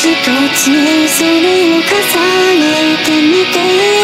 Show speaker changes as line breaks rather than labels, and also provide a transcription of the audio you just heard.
一つそれを重ねてみて